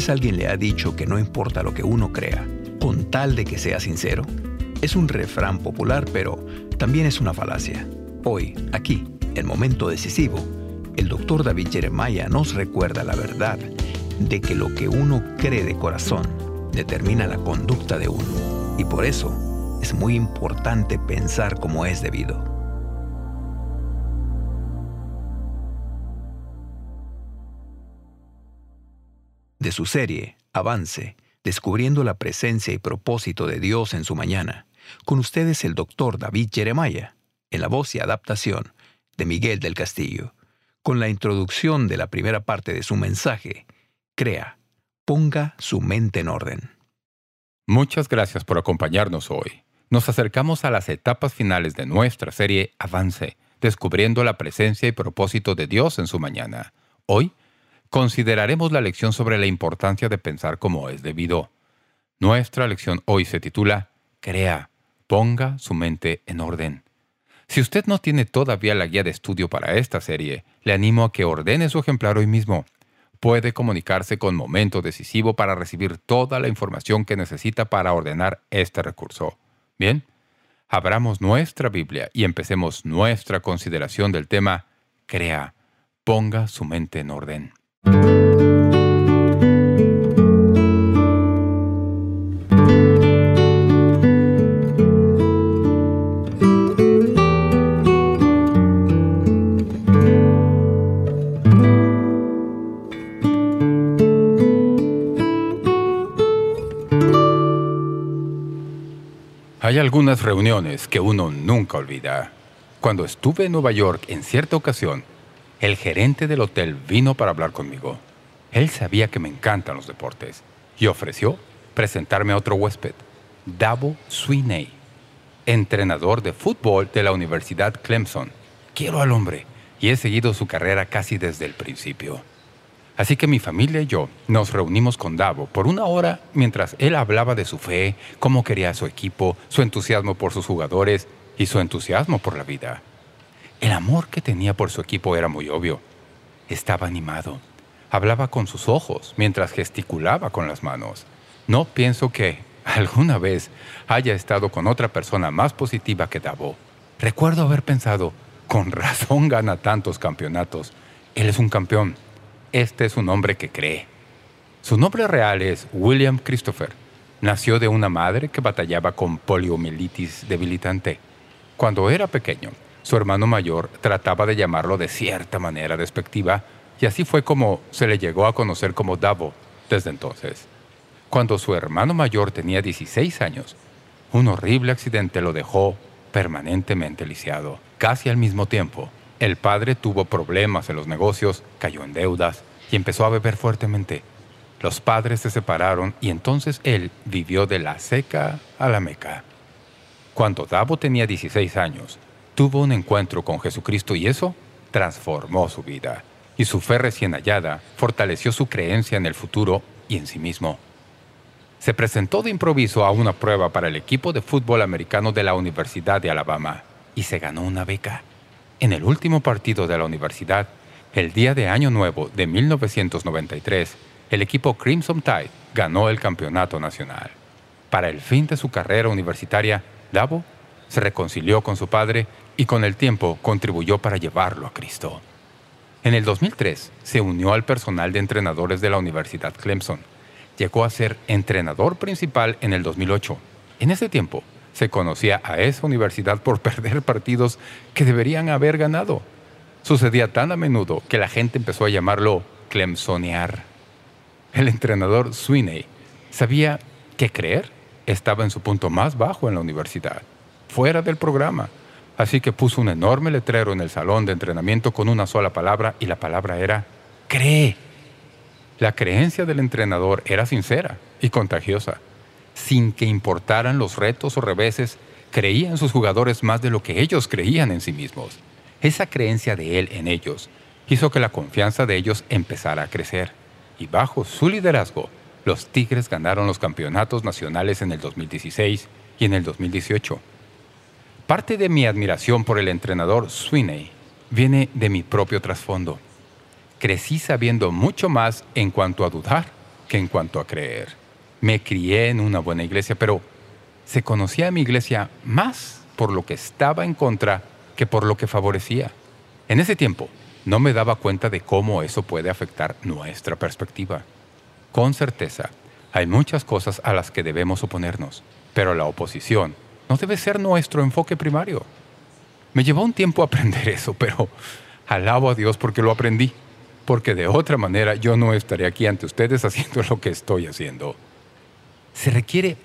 vez alguien le ha dicho que no importa lo que uno crea, con tal de que sea sincero? Es un refrán popular, pero también es una falacia. Hoy, aquí, en momento decisivo, el doctor David Jeremiah nos recuerda la verdad de que lo que uno cree de corazón determina la conducta de uno. Y por eso es muy importante pensar como es debido. De su serie, Avance, descubriendo la presencia y propósito de Dios en su mañana, con ustedes el doctor David Jeremiah, en la voz y adaptación de Miguel del Castillo, con la introducción de la primera parte de su mensaje, Crea, ponga su mente en orden. Muchas gracias por acompañarnos hoy. Nos acercamos a las etapas finales de nuestra serie Avance, descubriendo la presencia y propósito de Dios en su mañana. Hoy consideraremos la lección sobre la importancia de pensar como es debido. Nuestra lección hoy se titula Crea, ponga su mente en orden. Si usted no tiene todavía la guía de estudio para esta serie, le animo a que ordene su ejemplar hoy mismo. Puede comunicarse con Momento Decisivo para recibir toda la información que necesita para ordenar este recurso. Bien, abramos nuestra Biblia y empecemos nuestra consideración del tema Crea, ponga su mente en orden. Hay algunas reuniones que uno nunca olvida. Cuando estuve en Nueva York en cierta ocasión, el gerente del hotel vino para hablar conmigo. Él sabía que me encantan los deportes y ofreció presentarme a otro huésped, Davo Sweeney, entrenador de fútbol de la Universidad Clemson. Quiero al hombre y he seguido su carrera casi desde el principio. Así que mi familia y yo nos reunimos con Davo por una hora mientras él hablaba de su fe, cómo quería a su equipo, su entusiasmo por sus jugadores y su entusiasmo por la vida. El amor que tenía por su equipo era muy obvio. Estaba animado. Hablaba con sus ojos mientras gesticulaba con las manos. No pienso que alguna vez haya estado con otra persona más positiva que Davo. Recuerdo haber pensado, con razón gana tantos campeonatos. Él es un campeón. Este es un hombre que cree. Su nombre real es William Christopher. Nació de una madre que batallaba con poliomielitis debilitante. Cuando era pequeño, su hermano mayor trataba de llamarlo de cierta manera despectiva y así fue como se le llegó a conocer como Davo desde entonces. Cuando su hermano mayor tenía 16 años, un horrible accidente lo dejó permanentemente lisiado. Casi al mismo tiempo, el padre tuvo problemas en los negocios, cayó en deudas y empezó a beber fuertemente. Los padres se separaron y entonces él vivió de la seca a la meca. Cuando Davo tenía 16 años, tuvo un encuentro con Jesucristo y eso transformó su vida. Y su fe recién hallada fortaleció su creencia en el futuro y en sí mismo. Se presentó de improviso a una prueba para el equipo de fútbol americano de la Universidad de Alabama y se ganó una beca. En el último partido de la universidad, el día de Año Nuevo de 1993, el equipo Crimson Tide ganó el campeonato nacional. Para el fin de su carrera universitaria, Davo se reconcilió con su padre y con el tiempo contribuyó para llevarlo a Cristo. En el 2003 se unió al personal de entrenadores de la Universidad Clemson. Llegó a ser entrenador principal en el 2008. En ese tiempo se conocía a esa universidad por perder partidos que deberían haber ganado. Sucedía tan a menudo que la gente empezó a llamarlo Clemsonear. El entrenador Sweeney sabía que creer estaba en su punto más bajo en la universidad fuera del programa. Así que puso un enorme letrero en el salón de entrenamiento con una sola palabra y la palabra era cree. La creencia del entrenador era sincera y contagiosa. Sin que importaran los retos o reveses, creía en sus jugadores más de lo que ellos creían en sí mismos. Esa creencia de él en ellos hizo que la confianza de ellos empezara a crecer. Y bajo su liderazgo, los Tigres ganaron los campeonatos nacionales en el 2016 y en el 2018. Parte de mi admiración por el entrenador Sweeney viene de mi propio trasfondo. Crecí sabiendo mucho más en cuanto a dudar que en cuanto a creer. Me crié en una buena iglesia, pero se conocía a mi iglesia más por lo que estaba en contra que por lo que favorecía. En ese tiempo, no me daba cuenta de cómo eso puede afectar nuestra perspectiva. Con certeza, hay muchas cosas a las que debemos oponernos, pero la oposición no debe ser nuestro enfoque primario. Me llevó un tiempo aprender eso, pero alabo a Dios porque lo aprendí, porque de otra manera yo no estaré aquí ante ustedes haciendo lo que estoy haciendo. Se requiere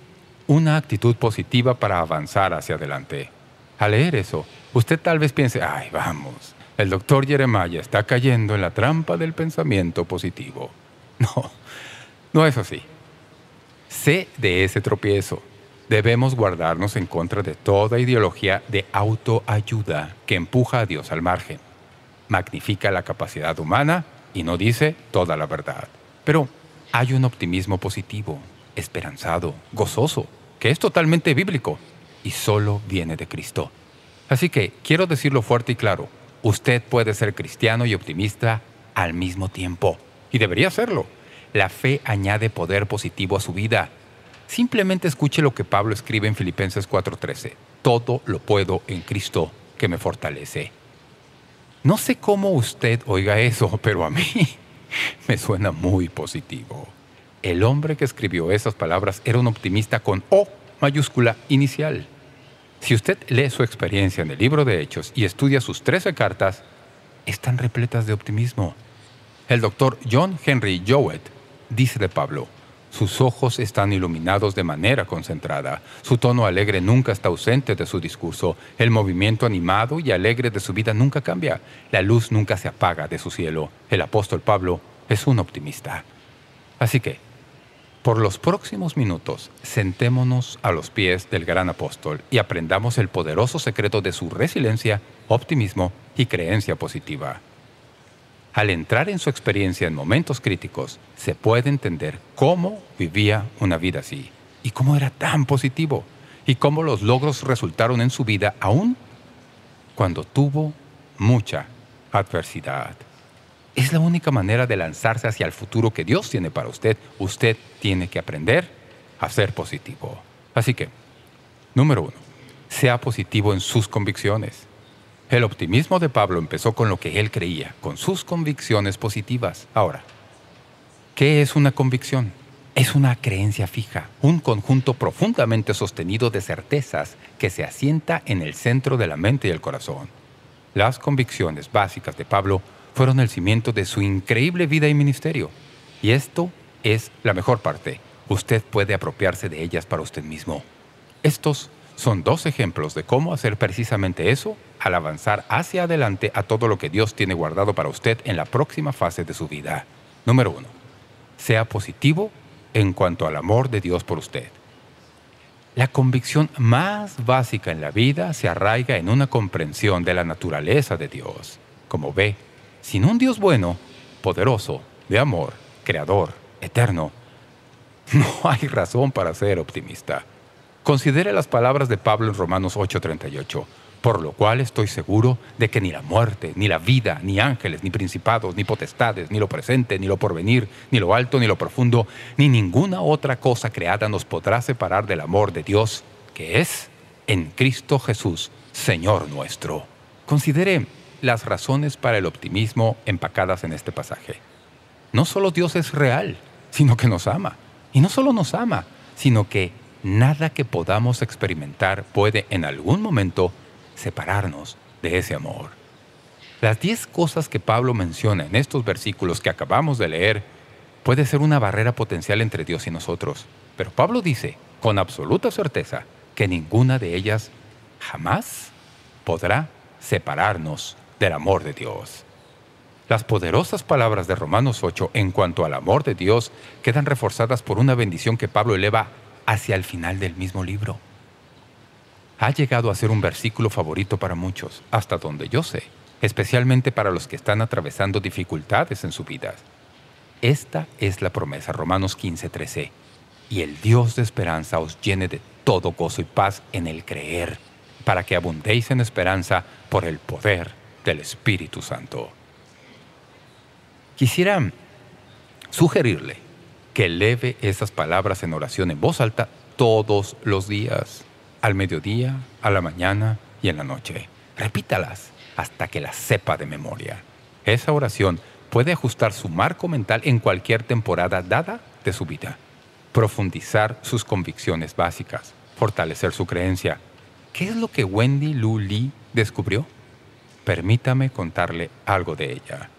una actitud positiva para avanzar hacia adelante. Al leer eso, usted tal vez piense, ay, vamos, el doctor Jeremiah está cayendo en la trampa del pensamiento positivo. No, no es así. Sé de ese tropiezo Debemos guardarnos en contra de toda ideología de autoayuda que empuja a Dios al margen. Magnifica la capacidad humana y no dice toda la verdad. Pero hay un optimismo positivo, esperanzado, gozoso, que es totalmente bíblico y solo viene de Cristo. Así que quiero decirlo fuerte y claro, usted puede ser cristiano y optimista al mismo tiempo. Y debería serlo. La fe añade poder positivo a su vida Simplemente escuche lo que Pablo escribe en Filipenses 4.13. Todo lo puedo en Cristo que me fortalece. No sé cómo usted oiga eso, pero a mí me suena muy positivo. El hombre que escribió esas palabras era un optimista con O mayúscula inicial. Si usted lee su experiencia en el libro de Hechos y estudia sus 13 cartas, están repletas de optimismo. El doctor John Henry Jowett dice de Pablo, sus ojos están iluminados de manera concentrada. Su tono alegre nunca está ausente de su discurso. El movimiento animado y alegre de su vida nunca cambia. La luz nunca se apaga de su cielo. El apóstol Pablo es un optimista. Así que, por los próximos minutos, sentémonos a los pies del gran apóstol y aprendamos el poderoso secreto de su resiliencia, optimismo y creencia positiva. Al entrar en su experiencia en momentos críticos, se puede entender cómo vivía una vida así y cómo era tan positivo y cómo los logros resultaron en su vida aún cuando tuvo mucha adversidad. Es la única manera de lanzarse hacia el futuro que Dios tiene para usted. Usted tiene que aprender a ser positivo. Así que, número uno, sea positivo en sus convicciones. El optimismo de Pablo empezó con lo que él creía, con sus convicciones positivas. Ahora, ¿qué es una convicción? Es una creencia fija, un conjunto profundamente sostenido de certezas que se asienta en el centro de la mente y el corazón. Las convicciones básicas de Pablo fueron el cimiento de su increíble vida y ministerio. Y esto es la mejor parte. Usted puede apropiarse de ellas para usted mismo. Estos son dos ejemplos de cómo hacer precisamente eso al avanzar hacia adelante a todo lo que Dios tiene guardado para usted en la próxima fase de su vida. Número uno, sea positivo en cuanto al amor de Dios por usted. La convicción más básica en la vida se arraiga en una comprensión de la naturaleza de Dios. Como ve, sin un Dios bueno, poderoso, de amor, creador, eterno, no hay razón para ser optimista. Considere las palabras de Pablo en Romanos 8.38. Por lo cual estoy seguro de que ni la muerte, ni la vida, ni ángeles, ni principados, ni potestades, ni lo presente, ni lo porvenir, ni lo alto, ni lo profundo, ni ninguna otra cosa creada nos podrá separar del amor de Dios, que es en Cristo Jesús, Señor nuestro. Considere las razones para el optimismo empacadas en este pasaje. No solo Dios es real, sino que nos ama. Y no solo nos ama, sino que nada que podamos experimentar puede en algún momento separarnos de ese amor. Las diez cosas que Pablo menciona en estos versículos que acabamos de leer puede ser una barrera potencial entre Dios y nosotros. Pero Pablo dice, con absoluta certeza, que ninguna de ellas jamás podrá separarnos del amor de Dios. Las poderosas palabras de Romanos 8 en cuanto al amor de Dios quedan reforzadas por una bendición que Pablo eleva hacia el final del mismo libro. Ha llegado a ser un versículo favorito para muchos, hasta donde yo sé, especialmente para los que están atravesando dificultades en su vida. Esta es la promesa, Romanos 15:13. Y el Dios de esperanza os llene de todo gozo y paz en el creer, para que abundéis en esperanza por el poder del Espíritu Santo. Quisiera sugerirle que eleve esas palabras en oración en voz alta todos los días, al mediodía, a la mañana y en la noche. Repítalas hasta que las sepa de memoria. Esa oración puede ajustar su marco mental en cualquier temporada dada de su vida. Profundizar sus convicciones básicas, fortalecer su creencia. ¿Qué es lo que Wendy Lu Lee descubrió? Permítame contarle algo de ella.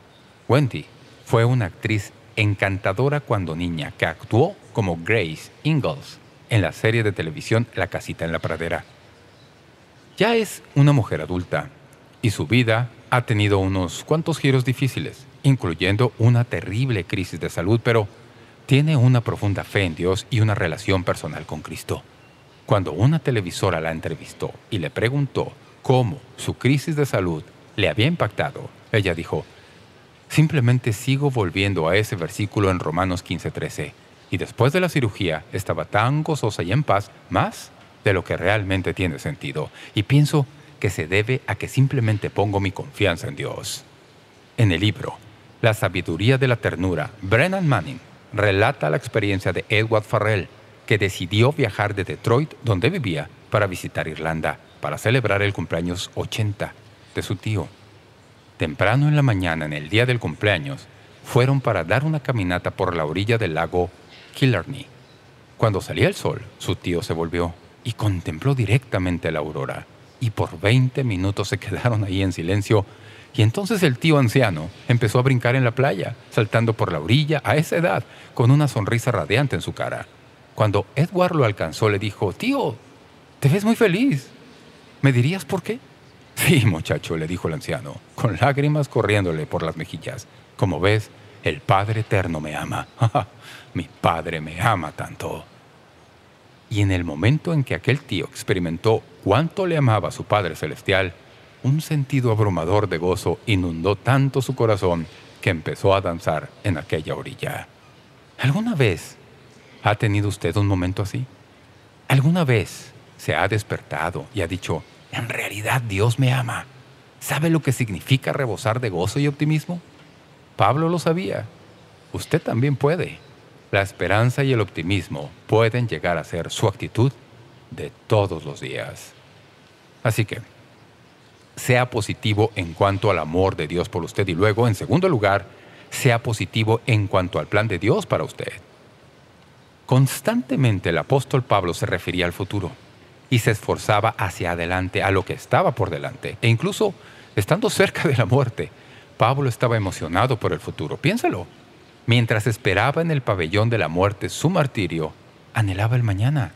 Wendy fue una actriz encantadora cuando niña que actuó como Grace Ingalls en la serie de televisión La casita en la pradera. Ya es una mujer adulta y su vida ha tenido unos cuantos giros difíciles, incluyendo una terrible crisis de salud, pero tiene una profunda fe en Dios y una relación personal con Cristo. Cuando una televisora la entrevistó y le preguntó cómo su crisis de salud le había impactado, ella dijo, Simplemente sigo volviendo a ese versículo en Romanos 15.13. Y después de la cirugía estaba tan gozosa y en paz, más de lo que realmente tiene sentido. Y pienso que se debe a que simplemente pongo mi confianza en Dios. En el libro La sabiduría de la ternura, Brennan Manning relata la experiencia de Edward Farrell, que decidió viajar de Detroit, donde vivía, para visitar Irlanda, para celebrar el cumpleaños 80 de su tío. Temprano en la mañana, en el día del cumpleaños, fueron para dar una caminata por la orilla del lago Killarney. Cuando salía el sol, su tío se volvió y contempló directamente la aurora. Y por 20 minutos se quedaron ahí en silencio. Y entonces el tío anciano empezó a brincar en la playa, saltando por la orilla a esa edad, con una sonrisa radiante en su cara. Cuando Edward lo alcanzó, le dijo, «Tío, te ves muy feliz. ¿Me dirías por qué?» Sí, muchacho, le dijo el anciano, con lágrimas corriéndole por las mejillas. Como ves, el Padre Eterno me ama. Mi Padre me ama tanto. Y en el momento en que aquel tío experimentó cuánto le amaba a su Padre Celestial, un sentido abrumador de gozo inundó tanto su corazón que empezó a danzar en aquella orilla. ¿Alguna vez ha tenido usted un momento así? ¿Alguna vez se ha despertado y ha dicho, en realidad Dios me ama. ¿Sabe lo que significa rebosar de gozo y optimismo? Pablo lo sabía. Usted también puede. La esperanza y el optimismo pueden llegar a ser su actitud de todos los días. Así que, sea positivo en cuanto al amor de Dios por usted y luego, en segundo lugar, sea positivo en cuanto al plan de Dios para usted. Constantemente el apóstol Pablo se refería al futuro y se esforzaba hacia adelante a lo que estaba por delante. E incluso, estando cerca de la muerte, Pablo estaba emocionado por el futuro. Piénsalo. Mientras esperaba en el pabellón de la muerte su martirio, anhelaba el mañana.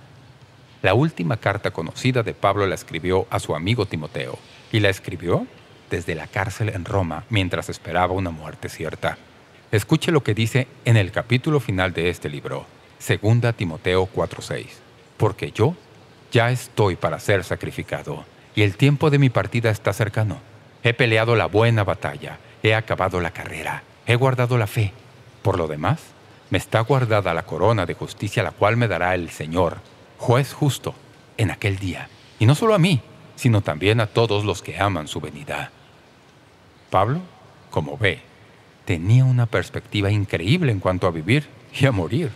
La última carta conocida de Pablo la escribió a su amigo Timoteo, y la escribió desde la cárcel en Roma mientras esperaba una muerte cierta. Escuche lo que dice en el capítulo final de este libro, 2 Timoteo 4.6. Porque yo ya estoy para ser sacrificado, y el tiempo de mi partida está cercano. He peleado la buena batalla, he acabado la carrera, he guardado la fe. Por lo demás, me está guardada la corona de justicia la cual me dará el Señor, juez justo, en aquel día. Y no solo a mí, sino también a todos los que aman su venida. Pablo, como ve, tenía una perspectiva increíble en cuanto a vivir y a morir.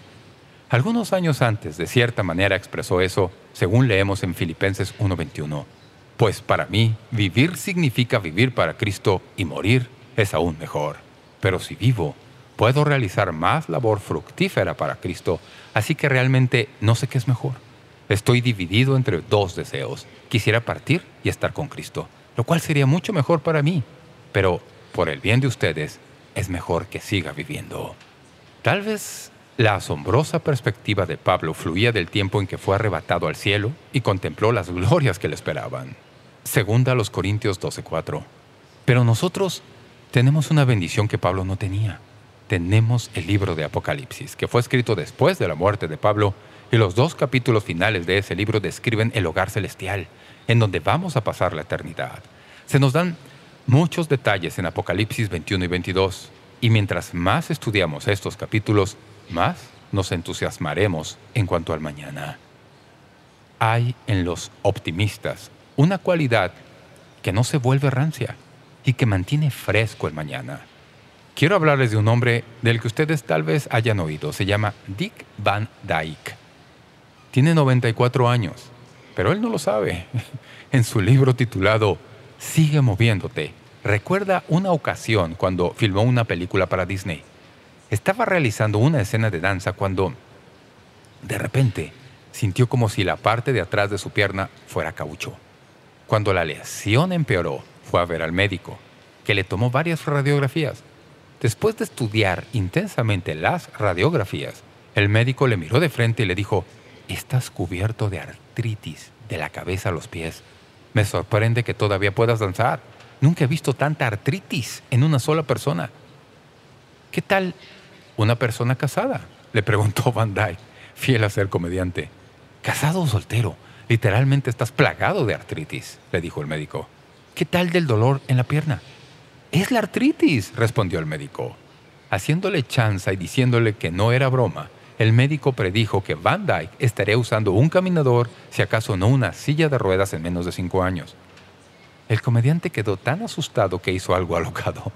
Algunos años antes, de cierta manera, expresó eso, según leemos en Filipenses 1.21. Pues para mí, vivir significa vivir para Cristo y morir es aún mejor. Pero si vivo, puedo realizar más labor fructífera para Cristo, así que realmente no sé qué es mejor. Estoy dividido entre dos deseos. Quisiera partir y estar con Cristo, lo cual sería mucho mejor para mí. Pero, por el bien de ustedes, es mejor que siga viviendo. Tal vez la asombrosa perspectiva de Pablo fluía del tiempo en que fue arrebatado al cielo y contempló las glorias que le esperaban. Segunda a los Corintios 12.4. Pero nosotros tenemos una bendición que Pablo no tenía. Tenemos el libro de Apocalipsis, que fue escrito después de la muerte de Pablo, y los dos capítulos finales de ese libro describen el hogar celestial, en donde vamos a pasar la eternidad. Se nos dan muchos detalles en Apocalipsis 21 y 22, y mientras más estudiamos estos capítulos, más nos entusiasmaremos en cuanto al mañana. Hay en los optimistas una cualidad que no se vuelve rancia y que mantiene fresco el mañana. Quiero hablarles de un hombre del que ustedes tal vez hayan oído. Se llama Dick Van Dyke. Tiene 94 años, pero él no lo sabe. En su libro titulado Sigue moviéndote, recuerda una ocasión cuando filmó una película para Disney. Estaba realizando una escena de danza cuando, de repente, sintió como si la parte de atrás de su pierna fuera caucho. Cuando la lesión empeoró, fue a ver al médico, que le tomó varias radiografías. Después de estudiar intensamente las radiografías, el médico le miró de frente y le dijo, «Estás cubierto de artritis de la cabeza a los pies. Me sorprende que todavía puedas danzar. Nunca he visto tanta artritis en una sola persona». «¿Qué tal una persona casada?» le preguntó Van Dyke, fiel a ser comediante. «¿Casado o soltero? Literalmente estás plagado de artritis», le dijo el médico. «¿Qué tal del dolor en la pierna?» «Es la artritis», respondió el médico. Haciéndole chanza y diciéndole que no era broma, el médico predijo que Van Dyke estaría usando un caminador, si acaso no una silla de ruedas en menos de cinco años. El comediante quedó tan asustado que hizo algo alocado.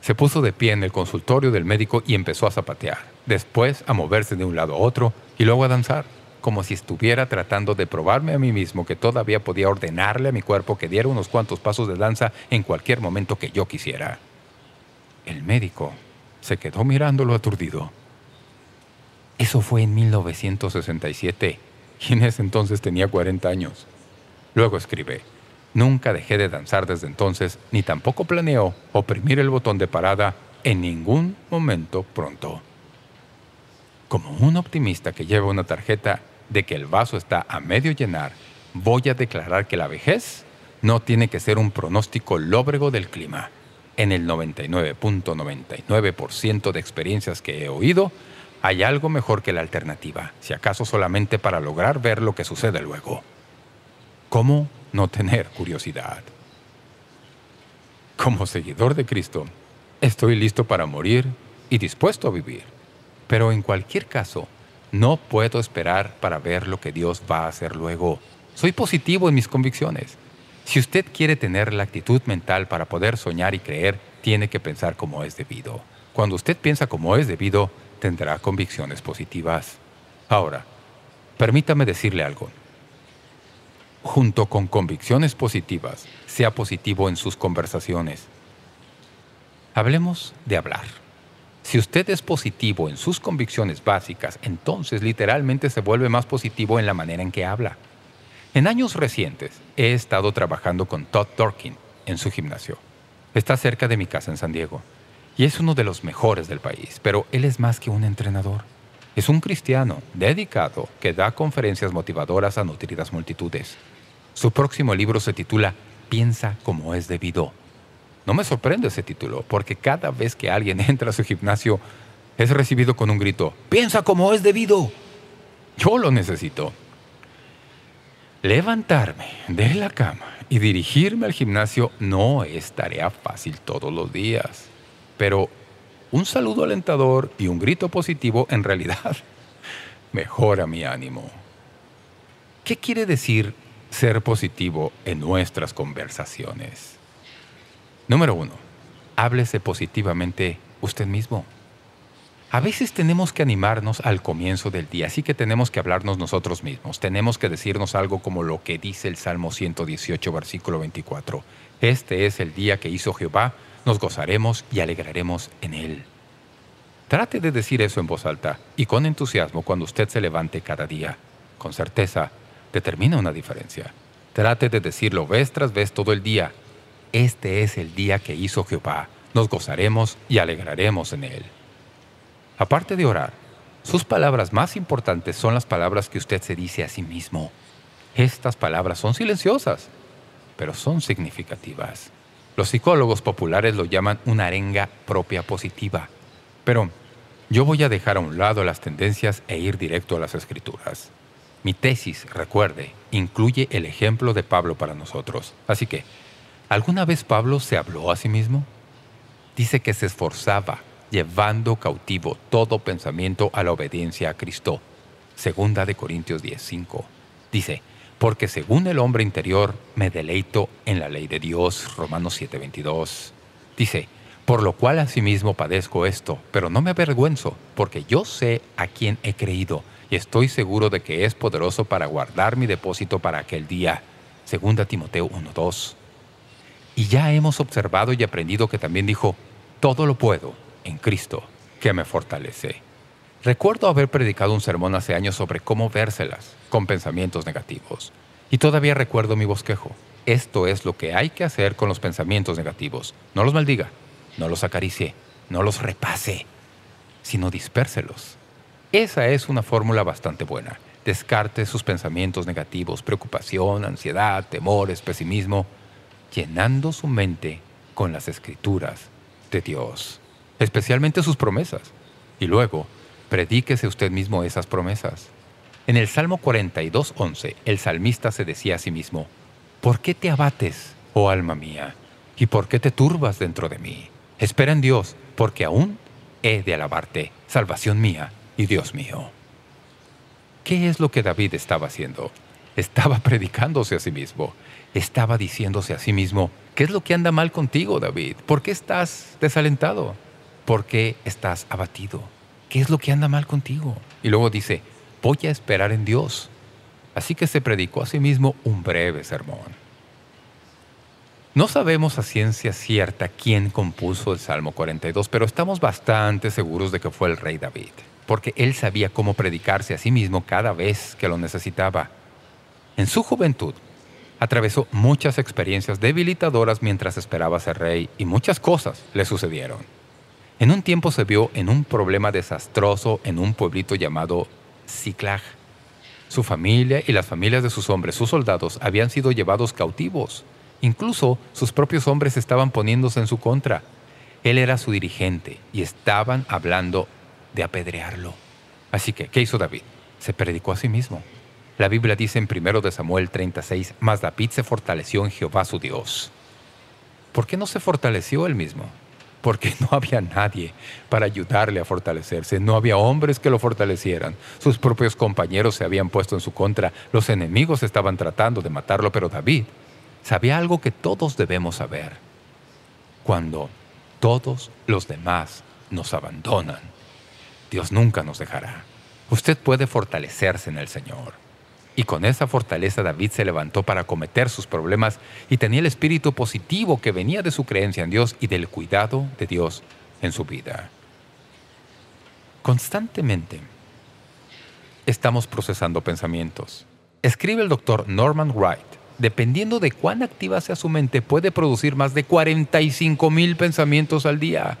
Se puso de pie en el consultorio del médico y empezó a zapatear, después a moverse de un lado a otro y luego a danzar como si estuviera tratando de probarme a mí mismo que todavía podía ordenarle a mi cuerpo que diera unos cuantos pasos de danza en cualquier momento que yo quisiera. El médico se quedó mirándolo aturdido. Eso fue en 1967, y en ese entonces tenía 40 años. Luego escribe, nunca dejé de danzar desde entonces, ni tampoco planeo oprimir el botón de parada en ningún momento pronto. Como un optimista que lleva una tarjeta de que el vaso está a medio llenar, voy a declarar que la vejez no tiene que ser un pronóstico lóbrego del clima. En el 99.99% de experiencias que he oído, hay algo mejor que la alternativa, si acaso solamente para lograr ver lo que sucede luego. ¿Cómo no tener curiosidad? Como seguidor de Cristo, estoy listo para morir y dispuesto a vivir. Pero en cualquier caso, no puedo esperar para ver lo que Dios va a hacer luego. Soy positivo en mis convicciones. Si usted quiere tener la actitud mental para poder soñar y creer, tiene que pensar como es debido. Cuando usted piensa como es debido, tendrá convicciones positivas. Ahora, permítame decirle algo. Junto con convicciones positivas, sea positivo en sus conversaciones. Hablemos de hablar. Si usted es positivo en sus convicciones básicas, entonces literalmente se vuelve más positivo en la manera en que habla. En años recientes he estado trabajando con Todd Dorkin en su gimnasio. Está cerca de mi casa en San Diego y es uno de los mejores del país, pero él es más que un entrenador. Es un cristiano dedicado que da conferencias motivadoras a nutridas multitudes. Su próximo libro se titula Piensa como es debido no me sorprende ese título, porque cada vez que alguien entra a su gimnasio es recibido con un grito, ¡Piensa como es debido! Yo lo necesito. Levantarme de la cama y dirigirme al gimnasio no es tarea fácil todos los días. Pero un saludo alentador y un grito positivo en realidad mejora mi ánimo. ¿Qué quiere decir ser positivo en nuestras conversaciones? Número uno, háblese positivamente usted mismo. A veces tenemos que animarnos al comienzo del día, así que tenemos que hablarnos nosotros mismos. Tenemos que decirnos algo como lo que dice el Salmo 118, versículo 24. Este es el día que hizo Jehová, nos gozaremos y alegraremos en él. Trate de decir eso en voz alta y con entusiasmo cuando usted se levante cada día. Con certeza, determina una diferencia. Trate de decirlo vez tras vez todo el día este es el día que hizo Jehová. Nos gozaremos y alegraremos en él. Aparte de orar, sus palabras más importantes son las palabras que usted se dice a sí mismo. Estas palabras son silenciosas, pero son significativas. Los psicólogos populares lo llaman una arenga propia positiva. Pero yo voy a dejar a un lado las tendencias e ir directo a las Escrituras. Mi tesis, recuerde, incluye el ejemplo de Pablo para nosotros. Así que, ¿Alguna vez Pablo se habló a sí mismo? Dice que se esforzaba, llevando cautivo todo pensamiento a la obediencia a Cristo. Segunda de Corintios 10.5. Dice, porque según el hombre interior me deleito en la ley de Dios. Romanos 7.22. Dice, Por lo cual asimismo padezco esto, pero no me avergüenzo, porque yo sé a quién he creído, y estoy seguro de que es poderoso para guardar mi depósito para aquel día. Segunda Timoteo 1.2 Y ya hemos observado y aprendido que también dijo, todo lo puedo en Cristo, que me fortalece. Recuerdo haber predicado un sermón hace años sobre cómo vérselas con pensamientos negativos. Y todavía recuerdo mi bosquejo. Esto es lo que hay que hacer con los pensamientos negativos. No los maldiga, no los acaricie, no los repase, sino dispérselos. Esa es una fórmula bastante buena. Descarte sus pensamientos negativos, preocupación, ansiedad, temores, pesimismo, llenando su mente con las escrituras de Dios, especialmente sus promesas. Y luego, predíquese usted mismo esas promesas. En el Salmo 42.11, el salmista se decía a sí mismo, ¿Por qué te abates, oh alma mía? ¿Y por qué te turbas dentro de mí? Espera en Dios, porque aún he de alabarte, salvación mía y Dios mío. ¿Qué es lo que David estaba haciendo? Estaba predicándose a sí mismo. Estaba diciéndose a sí mismo, ¿qué es lo que anda mal contigo, David? ¿Por qué estás desalentado? ¿Por qué estás abatido? ¿Qué es lo que anda mal contigo? Y luego dice, voy a esperar en Dios. Así que se predicó a sí mismo un breve sermón. No sabemos a ciencia cierta quién compuso el Salmo 42, pero estamos bastante seguros de que fue el rey David porque él sabía cómo predicarse a sí mismo cada vez que lo necesitaba. En su juventud, atravesó muchas experiencias debilitadoras mientras esperaba ser rey y muchas cosas le sucedieron. En un tiempo se vio en un problema desastroso en un pueblito llamado Ciclag. Su familia y las familias de sus hombres, sus soldados, habían sido llevados cautivos. Incluso sus propios hombres estaban poniéndose en su contra. Él era su dirigente y estaban hablando de apedrearlo. Así que, ¿qué hizo David? Se predicó a sí mismo. La Biblia dice en 1 de Samuel 36, «Mas David se fortaleció en Jehová su Dios». ¿Por qué no se fortaleció él mismo? Porque no había nadie para ayudarle a fortalecerse. No había hombres que lo fortalecieran. Sus propios compañeros se habían puesto en su contra. Los enemigos estaban tratando de matarlo, pero David sabía algo que todos debemos saber. Cuando todos los demás nos abandonan, Dios nunca nos dejará. Usted puede fortalecerse en el Señor. Y con esa fortaleza David se levantó para acometer sus problemas y tenía el espíritu positivo que venía de su creencia en Dios y del cuidado de Dios en su vida. Constantemente estamos procesando pensamientos. Escribe el doctor Norman Wright, dependiendo de cuán activa sea su mente, puede producir más de 45 mil pensamientos al día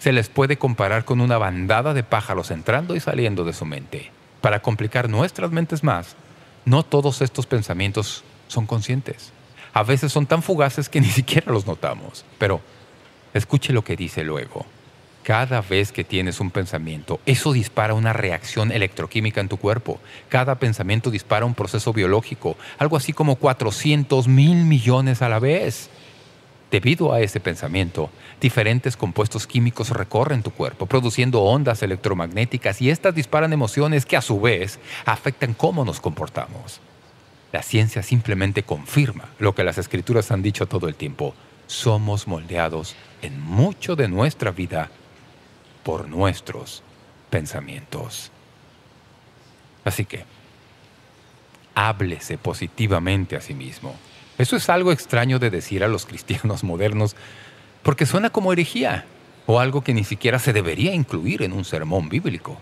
se les puede comparar con una bandada de pájaros entrando y saliendo de su mente. Para complicar nuestras mentes más, no todos estos pensamientos son conscientes. A veces son tan fugaces que ni siquiera los notamos. Pero escuche lo que dice luego. Cada vez que tienes un pensamiento, eso dispara una reacción electroquímica en tu cuerpo. Cada pensamiento dispara un proceso biológico, algo así como 400 mil millones a la vez. Debido a ese pensamiento, diferentes compuestos químicos recorren tu cuerpo, produciendo ondas electromagnéticas y estas disparan emociones que a su vez afectan cómo nos comportamos. La ciencia simplemente confirma lo que las escrituras han dicho todo el tiempo. Somos moldeados en mucho de nuestra vida por nuestros pensamientos. Así que, háblese positivamente a sí mismo. Eso es algo extraño de decir a los cristianos modernos porque suena como herejía o algo que ni siquiera se debería incluir en un sermón bíblico.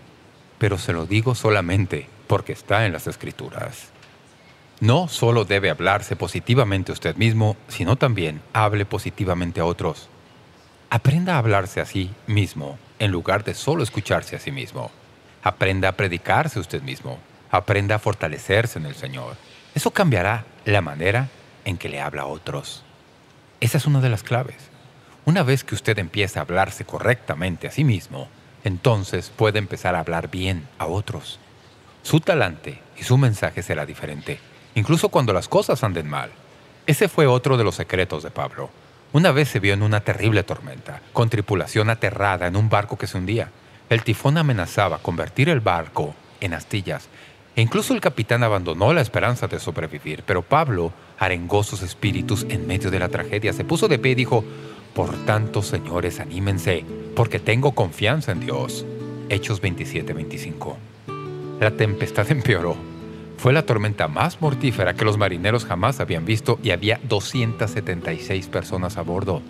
Pero se lo digo solamente porque está en las Escrituras. No solo debe hablarse positivamente usted mismo, sino también hable positivamente a otros. Aprenda a hablarse a sí mismo en lugar de solo escucharse a sí mismo. Aprenda a predicarse usted mismo. Aprenda a fortalecerse en el Señor. Eso cambiará la manera en que le habla a otros. Esa es una de las claves. Una vez que usted empieza a hablarse correctamente a sí mismo, entonces puede empezar a hablar bien a otros. Su talante y su mensaje será diferente, incluso cuando las cosas anden mal. Ese fue otro de los secretos de Pablo. Una vez se vio en una terrible tormenta, con tripulación aterrada en un barco que se hundía. El tifón amenazaba convertir el barco en astillas e incluso el capitán abandonó la esperanza de sobrevivir, pero Pablo arengó sus espíritus en medio de la tragedia. Se puso de pie y dijo, Por tanto, señores, anímense, porque tengo confianza en Dios. Hechos 27-25 La tempestad empeoró. Fue la tormenta más mortífera que los marineros jamás habían visto y había 276 personas a bordo.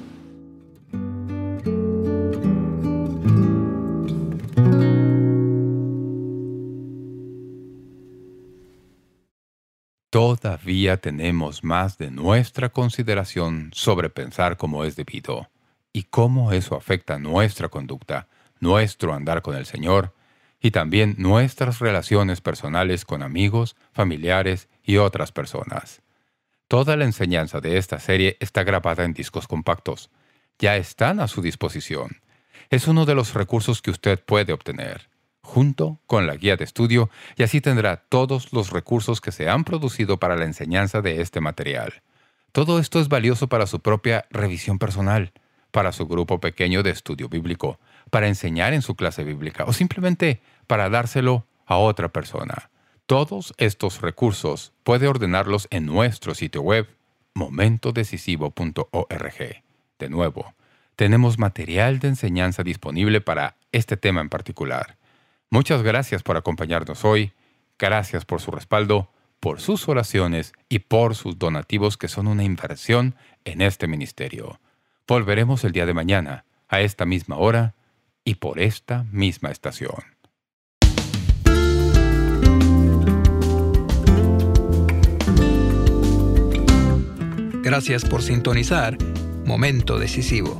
Todavía tenemos más de nuestra consideración sobre pensar como es debido y cómo eso afecta nuestra conducta, nuestro andar con el Señor y también nuestras relaciones personales con amigos, familiares y otras personas. Toda la enseñanza de esta serie está grabada en discos compactos. Ya están a su disposición. Es uno de los recursos que usted puede obtener junto con la guía de estudio y así tendrá todos los recursos que se han producido para la enseñanza de este material. Todo esto es valioso para su propia revisión personal, para su grupo pequeño de estudio bíblico, para enseñar en su clase bíblica o simplemente para dárselo a otra persona. Todos estos recursos puede ordenarlos en nuestro sitio web momentodecisivo.org. De nuevo, tenemos material de enseñanza disponible para este tema en particular. Muchas gracias por acompañarnos hoy. Gracias por su respaldo, por sus oraciones y por sus donativos que son una inversión en este ministerio. Volveremos el día de mañana, a esta misma hora y por esta misma estación. Gracias por sintonizar Momento Decisivo.